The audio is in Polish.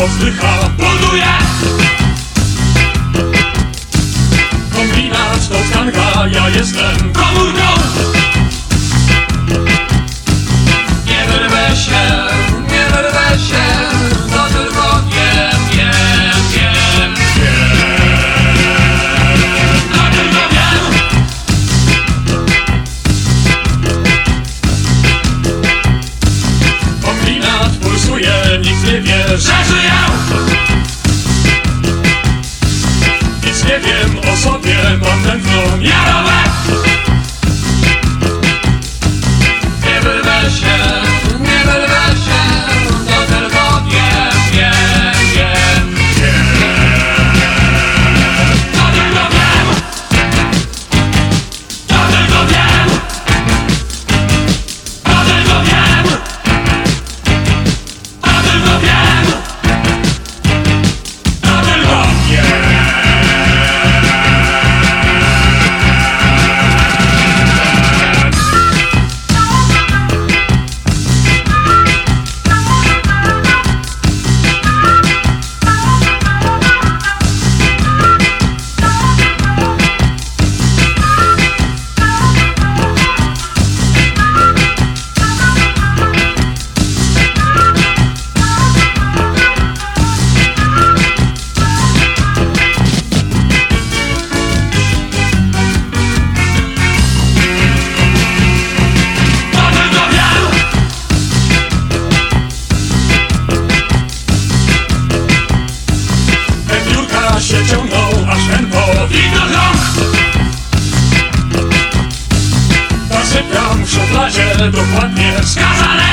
posłycha Buduje! Kombinacz to stanka, ja jestem komórka Się ciągnął aż ten Wino loch Ta sypiam w szufladzie dokładnie wskazane